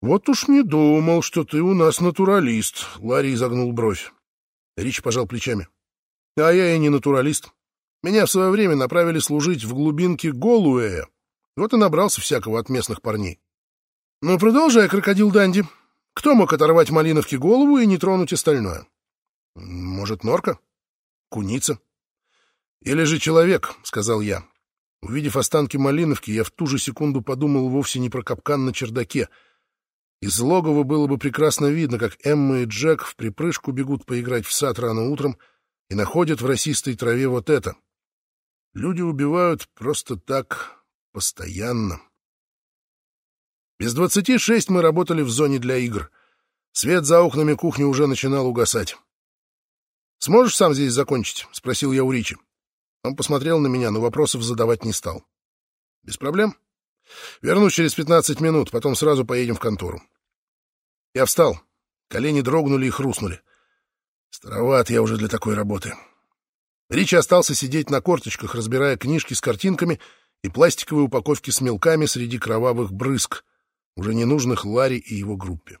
«Вот уж не думал, что ты у нас натуралист», — Ларри изогнул бровь. Ричи пожал плечами. «А я и не натуралист. Меня в свое время направили служить в глубинке Голуэя. Вот и набрался всякого от местных парней. Ну, продолжай, крокодил Данди. Кто мог оторвать Малиновке голову и не тронуть остальное? Может, норка? Куница? Или же человек, — сказал я. Увидев останки Малиновки, я в ту же секунду подумал вовсе не про капкан на чердаке. Из логова было бы прекрасно видно, как Эмма и Джек в припрыжку бегут поиграть в сад рано утром и находят в росистой траве вот это. Люди убивают просто так, постоянно. Без двадцати шесть мы работали в зоне для игр. Свет за окнами кухни уже начинал угасать. «Сможешь сам здесь закончить?» — спросил я у Ричи. Он посмотрел на меня, но вопросов задавать не стал. «Без проблем. Вернусь через пятнадцать минут, потом сразу поедем в контору». Я встал. Колени дрогнули и хрустнули. Староват я уже для такой работы. Ричи остался сидеть на корточках, разбирая книжки с картинками и пластиковые упаковки с мелками среди кровавых брызг — уже ненужных Ларри и его группе.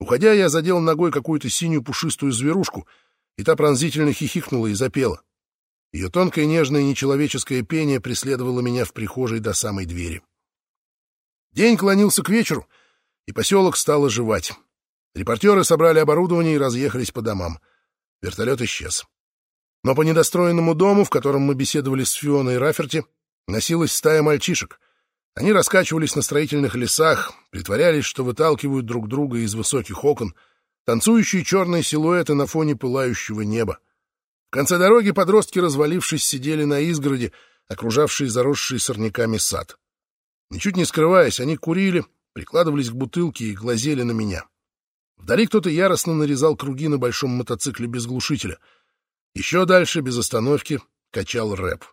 Уходя, я задел ногой какую-то синюю пушистую зверушку, и та пронзительно хихикнула и запела. Ее тонкое, нежное, нечеловеческое пение преследовало меня в прихожей до самой двери. День клонился к вечеру, и поселок стал оживать. Репортеры собрали оборудование и разъехались по домам. Вертолет исчез. Но по недостроенному дому, в котором мы беседовали с Фионой и Раферти, носилась стая мальчишек. Они раскачивались на строительных лесах, притворялись, что выталкивают друг друга из высоких окон, танцующие черные силуэты на фоне пылающего неба. В конце дороги подростки, развалившись, сидели на изгороде, окружавшей заросший сорняками сад. Ничуть не скрываясь, они курили, прикладывались к бутылке и глазели на меня. Вдали кто-то яростно нарезал круги на большом мотоцикле без глушителя. Еще дальше, без остановки, качал рэп.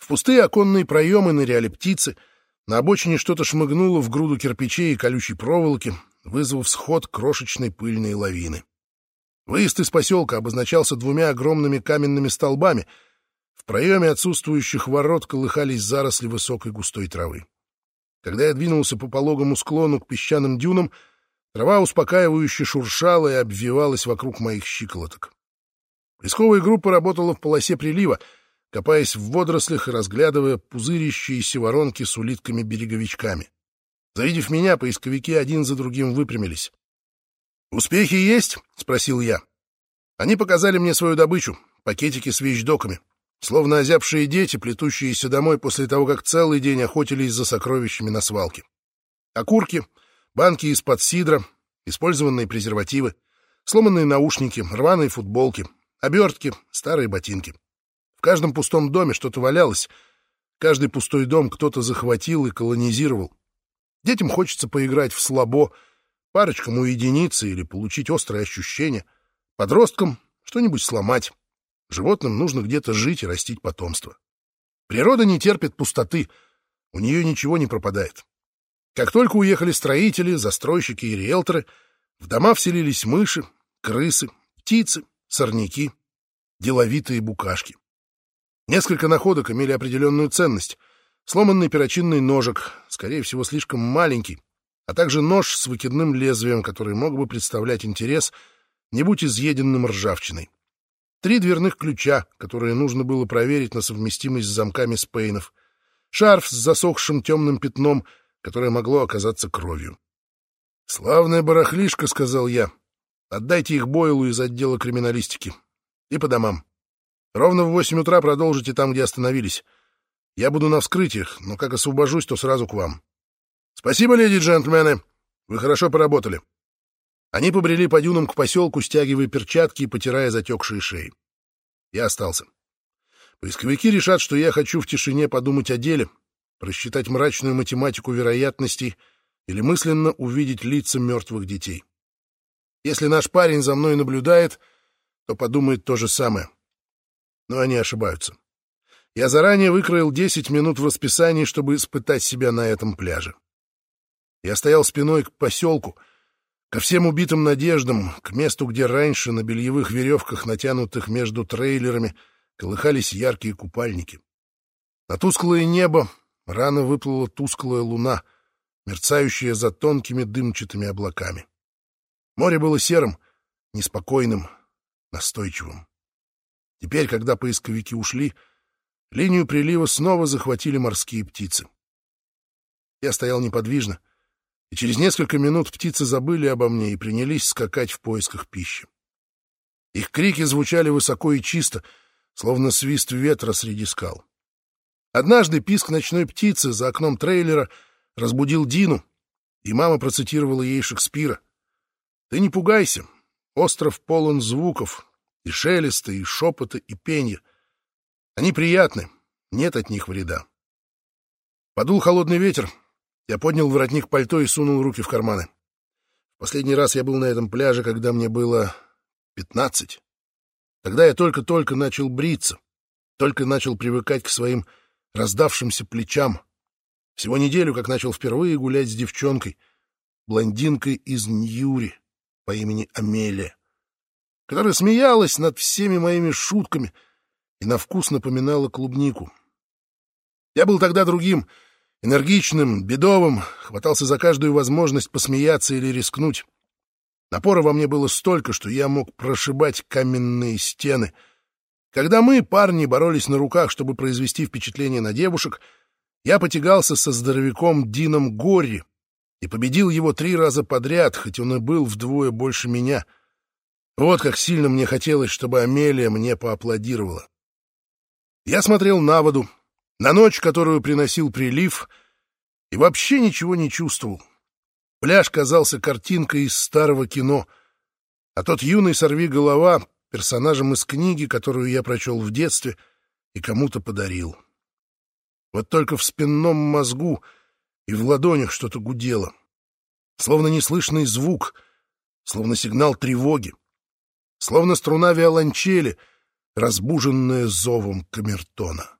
В пустые оконные проемы ныряли птицы — на обочине что-то шмыгнуло в груду кирпичей и колючей проволоки, вызвав сход крошечной пыльной лавины. Выезд из поселка обозначался двумя огромными каменными столбами. В проеме отсутствующих ворот колыхались заросли высокой густой травы. Когда я двинулся по пологому склону к песчаным дюнам, трава успокаивающе шуршала и обвивалась вокруг моих щиколоток. Поисковая группа работала в полосе прилива, копаясь в водорослях и разглядывая пузырящиеся воронки с улитками-береговичками. Завидев меня, поисковики один за другим выпрямились. «Успехи есть?» — спросил я. Они показали мне свою добычу — пакетики с вещдоками, словно озябшие дети, плетущиеся домой после того, как целый день охотились за сокровищами на свалке. Окурки, банки из-под сидра, использованные презервативы, сломанные наушники, рваные футболки, обертки, старые ботинки. В каждом пустом доме что-то валялось. Каждый пустой дом кто-то захватил и колонизировал. Детям хочется поиграть в слабо, парочкам уединиться или получить острые ощущения — Подросткам что-нибудь сломать. Животным нужно где-то жить и растить потомство. Природа не терпит пустоты, у нее ничего не пропадает. Как только уехали строители, застройщики и риэлторы, в дома вселились мыши, крысы, птицы, сорняки, деловитые букашки. Несколько находок имели определенную ценность. Сломанный перочинный ножик, скорее всего, слишком маленький, а также нож с выкидным лезвием, который мог бы представлять интерес — не будь изъеденным ржавчиной. Три дверных ключа, которые нужно было проверить на совместимость с замками спейнов. Шарф с засохшим темным пятном, которое могло оказаться кровью. «Славная барахлишка», — сказал я. «Отдайте их Бойлу из отдела криминалистики. И по домам. Ровно в восемь утра продолжите там, где остановились. Я буду на вскрытиях, но как освобожусь, то сразу к вам. Спасибо, леди и джентльмены. Вы хорошо поработали. Они побрели по дюнам к поселку, стягивая перчатки и потирая затекшие шеи. Я остался. Поисковики решат, что я хочу в тишине подумать о деле, просчитать мрачную математику вероятностей или мысленно увидеть лица мертвых детей. Если наш парень за мной наблюдает, то подумает то же самое. Но они ошибаются. Я заранее выкроил 10 минут в расписании, чтобы испытать себя на этом пляже. Я стоял спиной к поселку — Ко всем убитым надеждам, к месту, где раньше на бельевых веревках, натянутых между трейлерами, колыхались яркие купальники. На тусклое небо рано выплыла тусклая луна, мерцающая за тонкими дымчатыми облаками. Море было серым, неспокойным, настойчивым. Теперь, когда поисковики ушли, линию прилива снова захватили морские птицы. Я стоял неподвижно, и через несколько минут птицы забыли обо мне и принялись скакать в поисках пищи. Их крики звучали высоко и чисто, словно свист ветра среди скал. Однажды писк ночной птицы за окном трейлера разбудил Дину, и мама процитировала ей Шекспира. «Ты не пугайся, остров полон звуков, и шелеста, и шепота, и пенья. Они приятны, нет от них вреда». Подул холодный ветер, я поднял воротник пальто и сунул руки в карманы. Последний раз я был на этом пляже, когда мне было пятнадцать. Тогда я только-только начал бриться, только начал привыкать к своим раздавшимся плечам. Всего неделю, как начал впервые гулять с девчонкой, блондинкой из Ньюри по имени Амелия, которая смеялась над всеми моими шутками и на вкус напоминала клубнику. Я был тогда другим — Энергичным, бедовым, хватался за каждую возможность посмеяться или рискнуть. Напора во мне было столько, что я мог прошибать каменные стены. Когда мы, парни, боролись на руках, чтобы произвести впечатление на девушек, я потягался со здоровяком Дином Горри и победил его три раза подряд, хоть он и был вдвое больше меня. Вот как сильно мне хотелось, чтобы Амелия мне поаплодировала. Я смотрел на воду, на ночь, которую приносил прилив, и вообще ничего не чувствовал. Пляж казался картинкой из старого кино, а тот юный сорви-голова — персонажем из книги, которую я прочел в детстве и кому-то подарил. Вот только в спинном мозгу и в ладонях что-то гудело, словно неслышный звук, словно сигнал тревоги, словно струна виолончели, разбуженная зовом камертона.